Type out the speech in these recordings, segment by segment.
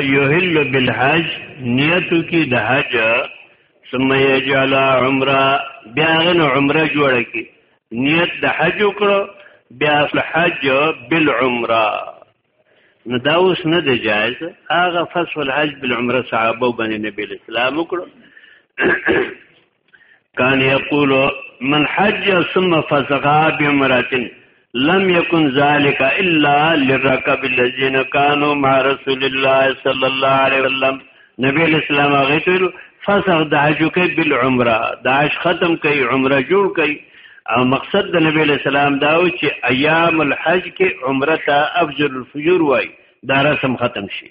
یحل بالحج نیتو کی د حج ثم یجعل عمره بیا غن عمره جوړ کی نیت د حج وکړو بیا الحج بالعمره نو دا اوس نه دی جایز هغه فصل الحج بالعمره صحابه باندې نبی اسلام وکړو کان یقول من حج ثم فسقا بمراتن لم يكن ذلك الا للركب الذين كانوا مع رسول الله صلى الله عليه وسلم نبی اسلام هغه ته فسخ د حج کوي بل عمره د حج ختم کوي عمره جوړ کوي او مقصد د نبی اسلام دا و چې ایام الحج کې عمره ته افضل الفجور وای دا رسم ختم شي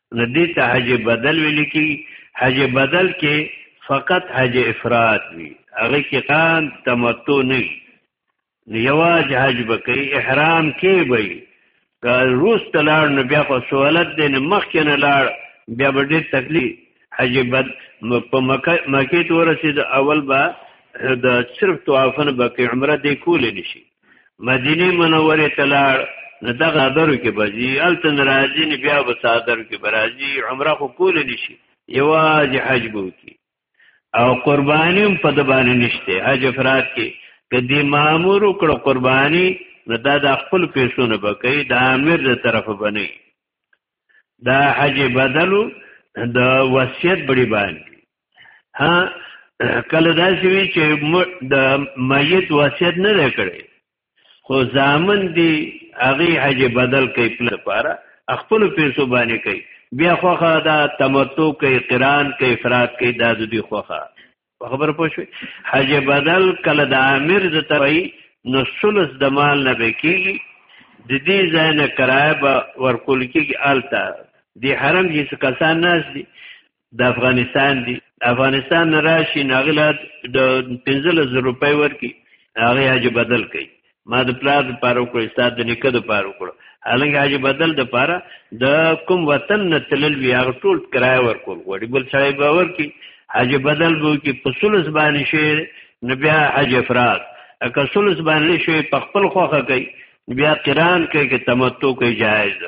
نو دې ته حج بدل ویل کی حج بدل کې فقط حج افراد وی هغه کې قان تمتع نه نو یواز حج بکې احرام کې وي که روس تلار نو بیا خو سوالت دې نه مخ کې نه لاړ بیا به ډېر تکلیف حج بد په مکه مکه تورسید اول با د صرف طوافن بکې عمره دې کول نشي مدینه منوره ته لاړ نه دغه درو کې بځي التن راځي نه بیا به صادر کې برازي عمره خو کول نشي یواز حج بو کې او قرباني هم په د باندې نشته حج افراد کې کدي مامور کړو قرباني نه دا د خپل پیسو نه بکې د امیر له طرف بنې دا حج بدلو د وصیت بړي باندې ها کله دا شوی چې د میت وصیت نه کړي خو ځامن دی هغه حج بدل کوي په لپاره خپل پیسو باندې کوي بیا خوخه دا تمتع کوي قران کوي افراد کوي دا د دې خوخه خبر پوښوي حج بدل کله د امیر د توي نو ثلث د مال نه بکیږي د دې ځای نه کرایه به ورکول کیږي الته د حرم هیڅ کسان ناس دي د افغانستان دی افغانستان نه راشي ناغلات د 15000 روپۍ ورکي هغه اج بدل کړي ما د پلار د پاره کړو استاد د نیکه د پاره کړو هلنګ اج بدل د پاره د کوم وطن نه تلل وی هغه ټول کرایه ورکول وړي بل سړی به ورکي اج بدل وو کې پسولس باندې شي نبیا اج افراد اکه سولس باندې شي په خپل خوخه کوي بیا قران کوي کې تمتع کوي جایز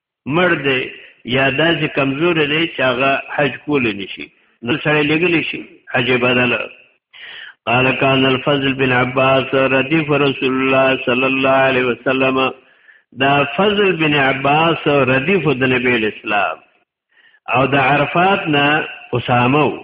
مړ دی یا داسې کمزور دی چې هغه حج کول نشي نو سره لګل شي حج بدل قال كان الفضل بن عباس رديف رسول الله صلى الله عليه وسلم دا فضل بن عباس رديف د نبی اسلام او د عرفات نه اسامه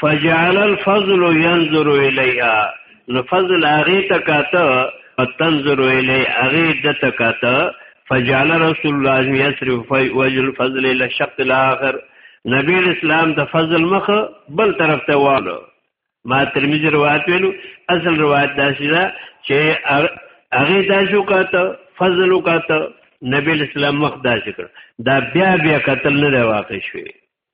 فجعل الفضل ينظر اليها نو فضل هغه تکاته تنظر الی هغه د تکاته فجعل رسول الله يصرف وجه الفضل الى الشق الاخر نبی اسلام د فضل مخ بل طرف ته والو ما ترمذی روایت ویلو اصل روایت دا شیدا چې هغه دا شو کاته فضل وکاته نبی اسلام مخ دا شکر دا بیا بیا قتل نه واقع شوی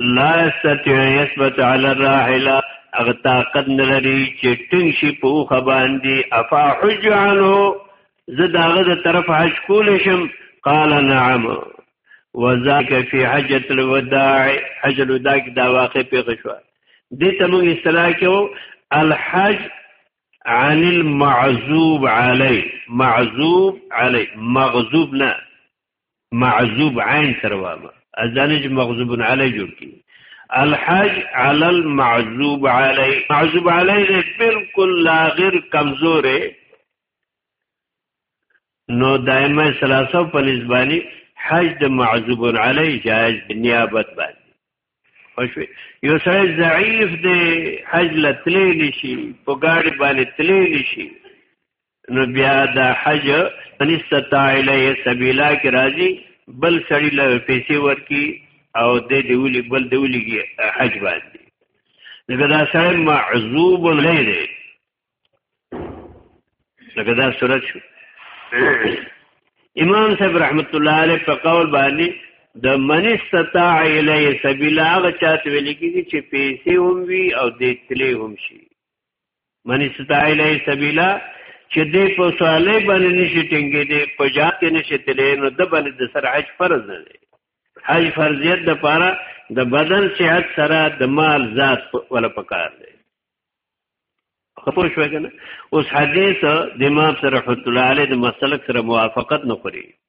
لا استطيع يثبت على الراحله اغه طاقت نلري چې ټینګ شي په اوخه باندې افا حج عنه زه داغه د طرف حج کول شم قال نعم وذاك في حجه الوداع حج الوداع دا واقع پیښ شو دې ته موږ اصطلاح کېو الحج عن المعذوب عليه معذوب عليه مغذوب نه معذوب عین سره وابه ازانه چې مغضوب علی جوړ کی الحج علی المعذوب علی معذوب علی دې بالکل لاغر کمزورې نو دائمه ثلاثه په نسبانی حج د معذوب علی جائز نیابت باندې خوشوي یو سره ضعیف دی حج لتلې نشي په گاډي باندې تلې نشي نو بیا د حج ان استطاع الیه سبیلا کې راځي بل سړی له پیسې ورکی او د دیولي بل دیولي حج باندې لکه دا سړی معذوب نه دی لکه دا صورت شو امام صاحب رحمت الله علیه په قول باندې د من استطاع الیه سبیلا هغه چاته ویل کیږي چې پیسې هم وي او د تلې هم شي من استطاع الیه سبیلا چې دې په صالح باندې نشي ټینګې دې په جات کې نشي تلې نو د باندې د سر حج فرض نه دی حج فرضیت د پاره د بدن صحت سره د مال ذات ولا پکار دی خپو شو کنه اوس حدیث د امام سره رحمت الله علیه د مسلک سره موافقت نه خوري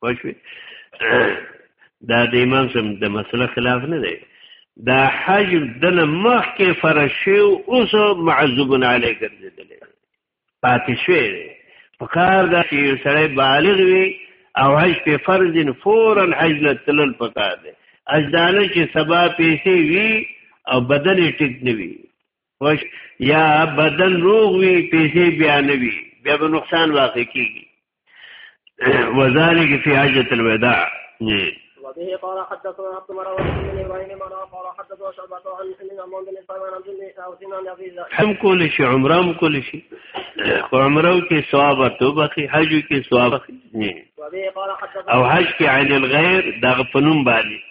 پښوی دا د امام سم د مسله خلاف نه دی دا حج دل مخ کې فرض شو اوس معذوب علی ګرځیدل پاتې شوی په کار دا چې سړی بالغ وي او حج په فرض فورا حج لتل پکار دی اجدانه چې سبا پیسې وي او بدن ټیک نه وي خوش یا بدن روغ وي پیسې بیا نه وي بیا به نقصان واقع کیږي وذالک فی حجۃ الوداع وبه قال حدثنا عبد الله بن ابراهيم قال قال حدثنا شعبة عن حميد عن بن سلمان عن بن حسين عن ابي ذر هم کول شي عمره هم کول شي عمره کې ثواب او بخي حج کې ثواب او حج کې عن الغير دغه پنوم باندې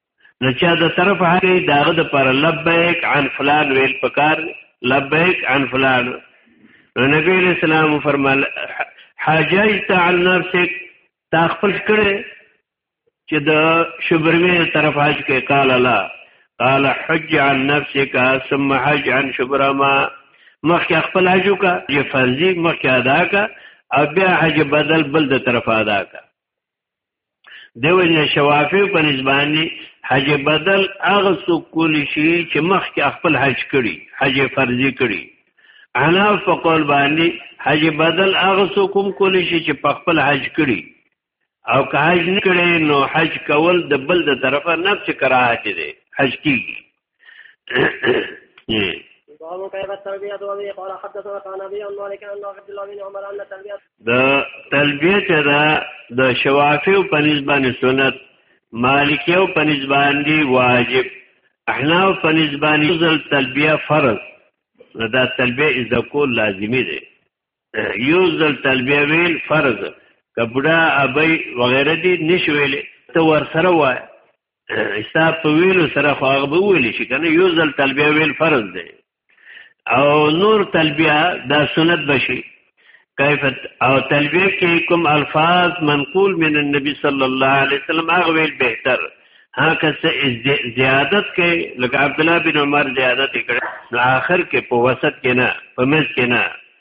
نو چا د طرف هغه داغه د پر لبیک عن فلان ویل پکار لبیک عن فلان نو نبی اسلام فرمال حاجیت عن نفسک تا خپل کړه چې د شبروی طرف حج کې قال لا قال حج عن نفسك ثم حج عن شبرما مخکې خپل حج وکا یې فرضي مخکې ادا کا او بیا حج بدل بل د طرف ادا کا دی وجه شوافی په نسبانی حج بدل هغه څوک کولی شي چې مخکې خپل حج کړي حج فرضي کړي انا په قول باندې حج بدل هغه څوک هم کولی شي چې په خپل حج کړي او که حج نه کړي نو حج کول د بل د طرفه نفس کراهت دی حج کیږي د تلبیه چې دا د شوافی او پنځ باندې سنت مالکی او پنځ باندې واجب احنا او پنځ باندې ځل تلبیه فرض دا تلبیه از کول لازمی دی یو ځل تلبیه ویل فرض کبډا ابي وغیرہ دي نشویل ته ور سره وای حساب په ویلو سره خو هغه به ویل شي کنه یو ځل تلبیه ویل فرض دی او نور تلبیه دا سنت بشي کیف او تلبیه کې کوم الفاظ منقول من النبي صلی الله علیه وسلم هغه ویل بهتر ها که زیادت کې لکه عبد الله بن عمر زیادت کړ نو آخر کې په وسط کې نه په مز کې نه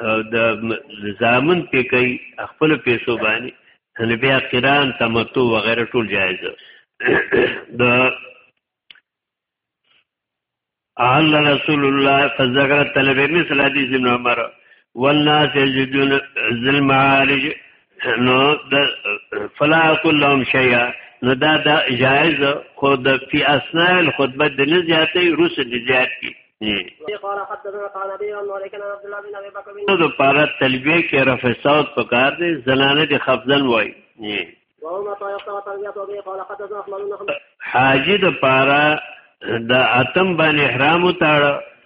او د زامن په کوي خپل پیسو باندې نو بیا قران تمتع وغیرہ ټول جایز د اهل رسول الله فذكر طلب مثل حديث ابن عمر والناس يجدون ذل معارج نو د فلا کلهم شیئا نو دا دا جائز خو د فی اسناء الخطبه د نه زیاتې روس د زیات کی قال حدثنا قال ابي عن مالك عن عبد الله بن ابي بكر بن نو پارا تلبیه کې رفع صوت پکار دي زنانه د خفضن وای حاجی د پارا د اتم باندې احرام وتاړه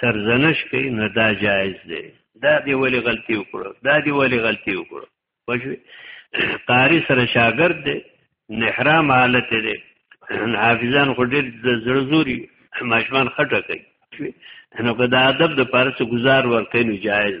سرزنش کوي نو دا جایز دی دا دی ولی غلطي وکړو دا دی ولی غلطي وکړو پښوی قاری سره شاګرد دی نحرام حالت دی حافظان خو ډېر زړزوري ماشمان خټه کوي نو که دا ادب د پاره څه گزار ورکړي نو جایز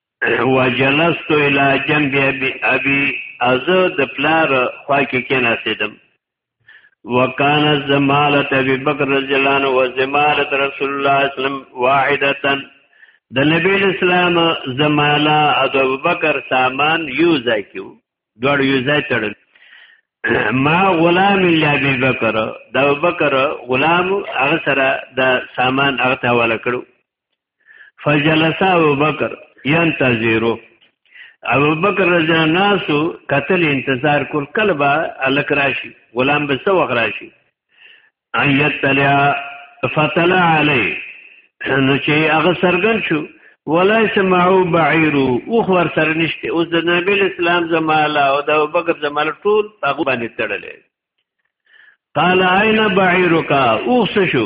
وجلست الى جنب ابي ابي از د پلار خوا کې کېناسیدم وکان زمالت ابي بکر رضی الله عنه و زمالت رسول الله صلی الله علیه وسلم واحده د نبی اسلام زماله ابو بکر سامان یو ځای کیو دوړ یو ځای تړل ما غلام لابی بکر د بکر غلام هغه سره د سامان هغه ته ولا کړو فجلس ابو بکر ينتظرو ابو بکر رضی الله ناسو قتل انتظار کول کله با الک راشي غلام به سو راشي ايت تلیا فتلا علی نو چې هغه سرګن شو ولا سمعو بعیرو او خور سره نشته اوس د نبی اسلام زماله او د ابوبکر زماله ټول هغه باندې تړلې قال عین بعیرک او شو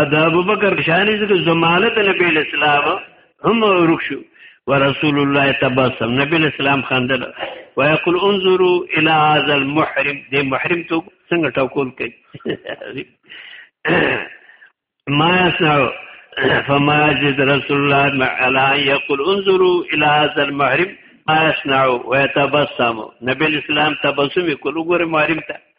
ادا ابو بکر شانی څخه ضمانت نبی اسلام هم ورک شو ورسول الله تبسم نبی اسلام خندل ويقول انظروا الى هذا المحرم دې محرم ته څنګه ټاکول کوي ما يسمع فما يجد رسول الله على يقول انظروا الى هذا المحرم ما يسمع ويتبسم نبی اسلام تبسم کوي ګوره محرم ته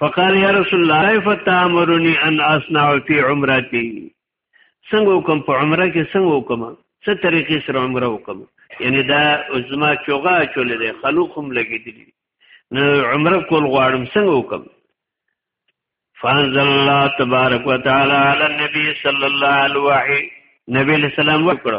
فقال يا رسول الله كيف تامرني ان اصنع في عمرتي څنګه وکم په عمره کې څنګه وکم څه طریقې سره عمره وکم یعنی دا زما چوغا چولې ده خلوق هم لګېدلی نو عمره کول غواړم څنګه وکم فانزل الله تبارک وتعالى على النبي صلى الله عليه وسلم نبی علیہ السلام وکړو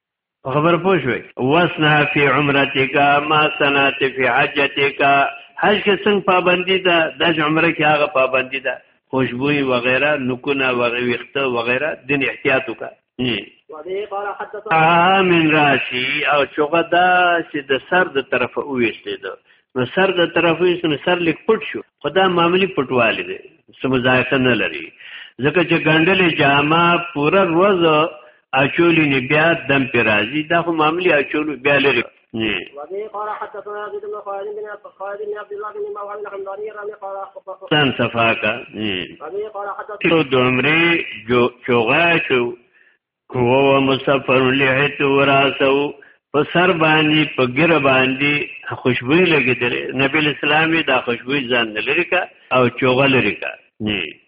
په خبر پوه شوي وسنه فی عمرتک ما سنات فی حجتک حج کې څنګه پابندي ده د عمره کې هغه پابندي ده خوشبوئی وغیرہ نکونه وغیرہ ویخته وغیرہ دین احتیاط وکړه من راشي او چوغه دا چې د سر د طرفه وېستې ده نو سر د طرفه وېست نو سر لیک پټ شو خدا معاملې پټواله دي سمزایته نه لري ځکه چې ګندلې جامه پوره ورځ اچولی نه بیا دم پر راځي دا خو معاملې اچولو بیا لري نه وبه قال حدثنا زيد بن خالد بن خالد بن عبد الله بن موهب الحمداني رحمه قال سن صفاکا وبه قال حدثنا د عمرې جو چوغا چو هو مسافر لهت وراسو په سر باندې په ګر باندې خوشبوئی لګیدل نبی اسلامي دا خوشبوئی ځان لري کا او چوغه لري کا نه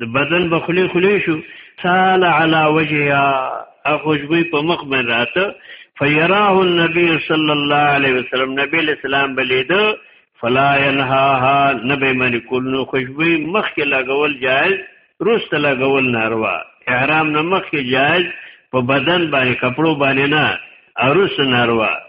د بدن به خلی خلی شو سال علی وجهها اخوشبوی په مخ من راته فیراه النبی صلی الله علیه وسلم نبی اسلام بلیده فلا ينهاها نبی من کول نو خوشبوی مخ کې لګول جائز روست لګول ناروا احرام نه مخ کې جائز په بدن باندې کپړو باندې نه اروس ناروا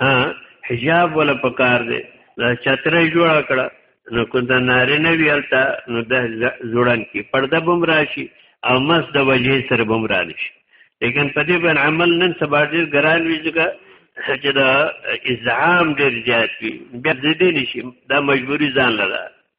ها حجاب ولا پکار دی دا چتره جوړ کړه نو کو دا ناره نه ویلتا نو د زړن کې پرده بم راشي او مس د وجه سره بم راشي لیکن په دې باندې عمل نن سبا ډیر ګران وی ځکه چې دا ازعام ډیر زیات وي بیا دې نشي دا مجبوری ځان لره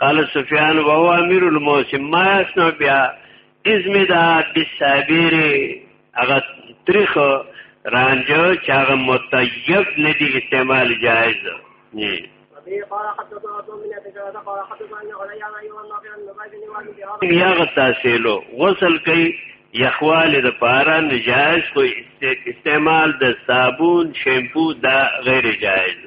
قال سفیان وهو امیر الموسم ما اسنو بیا ازم دا بسابیر هغه تریخ رانجو چې هغه متیب نه دی استعمال جایز نه یاغ تاسیلو غسل کوي یخوال د پارا نجایز کو استعمال د صابون شیمپو دا غیر جایز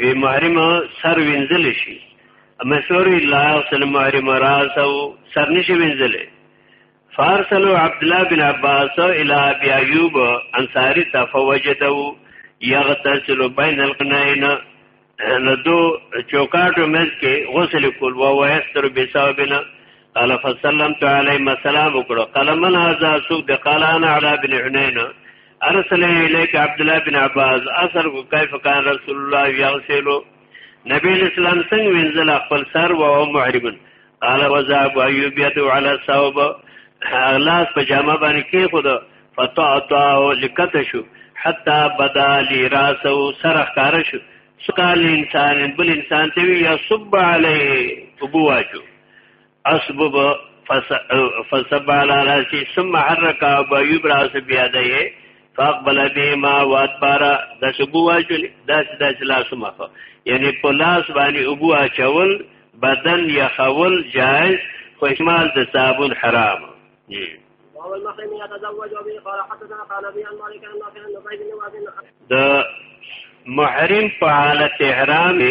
وی محرم سر وینځل شي مشور الله صلی الله علیه محرم راسو سر نشي وینځل فارسلو عبد الله بن عباس الى ابي ايوب انصاري تفوجته يغتسل بين القنين نو دو چوکاټو مز کې غسل کول و ويستر بسابنا قال فسلمت عليه السلام وکړه قال من هذا سوق قال انا على بن حنين ارسل الیک عبد الله بن عباس اثر کو کیف کان رسول الله یغسل نبی اسلام څنګه وینځل خپل سر و او محرمن قال وذاب ایوب یدو علی ثوب اغلاس په جامه باندې کې خود فطعطا لکت شو حتا بدا لی راسو سرخ کار شو سقال انسان بل انسان ته یا صب علیه ابو واجو اسبب فسب على راسي ثم حرك ابو ايوب راس بيديه فاقبل بهما وادبر د شبو واجل داس داس لاس مخه یعنی په لاس باندې ابو اچول بدن یا خول جائز خو احتمال د صابون حرام جی د محرم په حالت احرام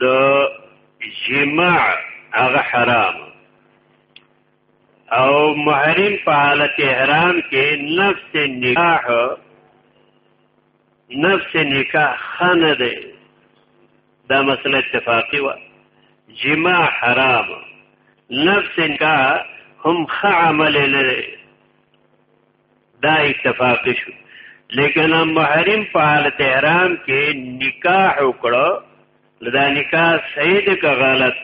د جماع هغه حرام او محرم په حالت احرام کې نفس نکاح نفس نکاح خانه ده دا مسله اتفاقی و جماع حرام نفس نکاح هم خ عمل نه دا اتفاق شو لیکن محرم په حالت احرام کې نکاح وکړو دا نکاح صحیح دی که غلط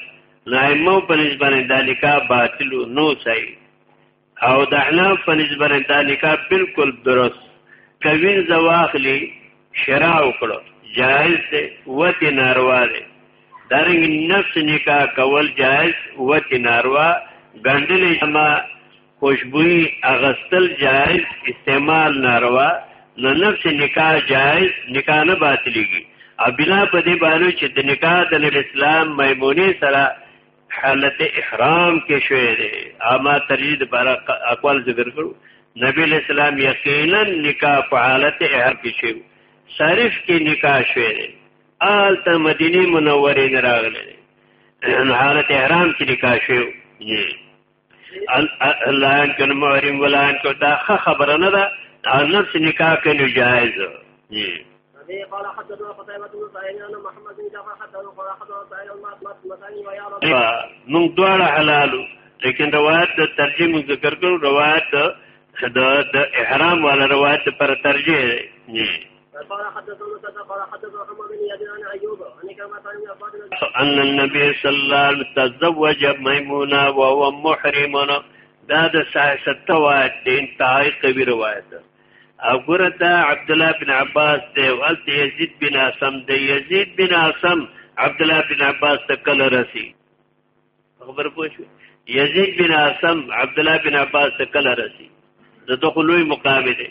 نایمو په نسبت دا نکاح باطل نو صحیح او د احناف په نسبت دا نکاح بالکل درست کوي زواخلی شرع وکړو جائز دی وتی ناروا دی دارنګ نفس نکاح کول جائز وتی ناروا ګندلې جما خوشبوئی اغستل جائز استعمال ناروا نو نفس نکاح جائز نکاح نه باطلیږي او بنا په دې باندې چې د نکاح د نبی اسلام میمونی سره حالت احرام کې شوې ده اما ترجید پر اقوال ذکر کړو نبی اسلام یقینا نکاح په حالت احرام کې شوی صرف کې نکاح شوی ده آل ته مدینه منوره نه راغله حالت احرام کې نکاح شوی الله ان کن محرم ولا ان کو دا خبره نه ده او نفس نکاح کله جائز جی قال حدثنا قتيبة بن سعيد أن محمد بن جعفر حدثنا قال حدثنا سعيد المسعي ويا رب من دواړه حلالو لیکن روایت د ترجمه ذکر کړو روایت د احرام والا روایت پر ترجیح نه ان النبي صلى الله عليه وسلم تزوج ميمونه وهو محرم دا د ساحه روایت د انتهای قوی روایت او ګره دا عبد الله بن عباس دی او ال یزید بن اسم دی یزید بن اسم عبد الله بن عباس ته کله رسی خبر پوه شو یزید بن اسم عبد الله بن عباس ته کله رسی د دخلوی مقام دی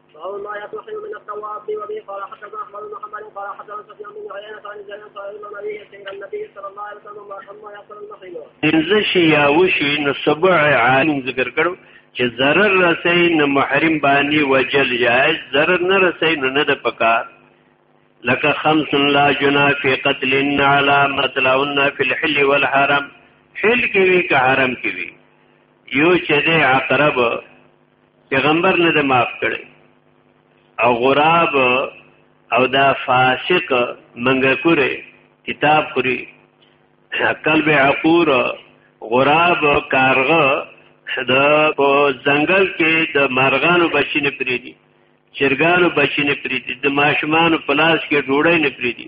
باب ما يصلحي من التواب وبه قال حدثنا احمد بن محمد قال حدثنا سفيان بن عيينة عن زيد بن سعيد بن ابي سيد النبي صلى الله عليه وسلم ما يصل المحيض. پنځه شي یا وشي نو سبع عالم ذکر کړو چې ضرر رسي نه محرم باندې وجل جائز ضرر نه رسي نه نه د پکار لك خمس لا جنا في قتل على مطلعن في الحل والحرم حل کې وی که حرم کې وی یو چې د عقرب پیغمبر نه د معاف کړي او غراب او دا فاسق منګکوره کتاب خوري قلب عقور غراب کارغه د په ځنګل کې د مرغانو بچی نه پریدي چرګانو بچی نه پریدي د ماشومانو پلاس کې ډوړې نه پریدي